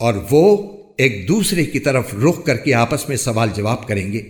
اور وہ ایک دوسرے کی طرف رخ کر کے آپس میں سوال جواب کریں گے۔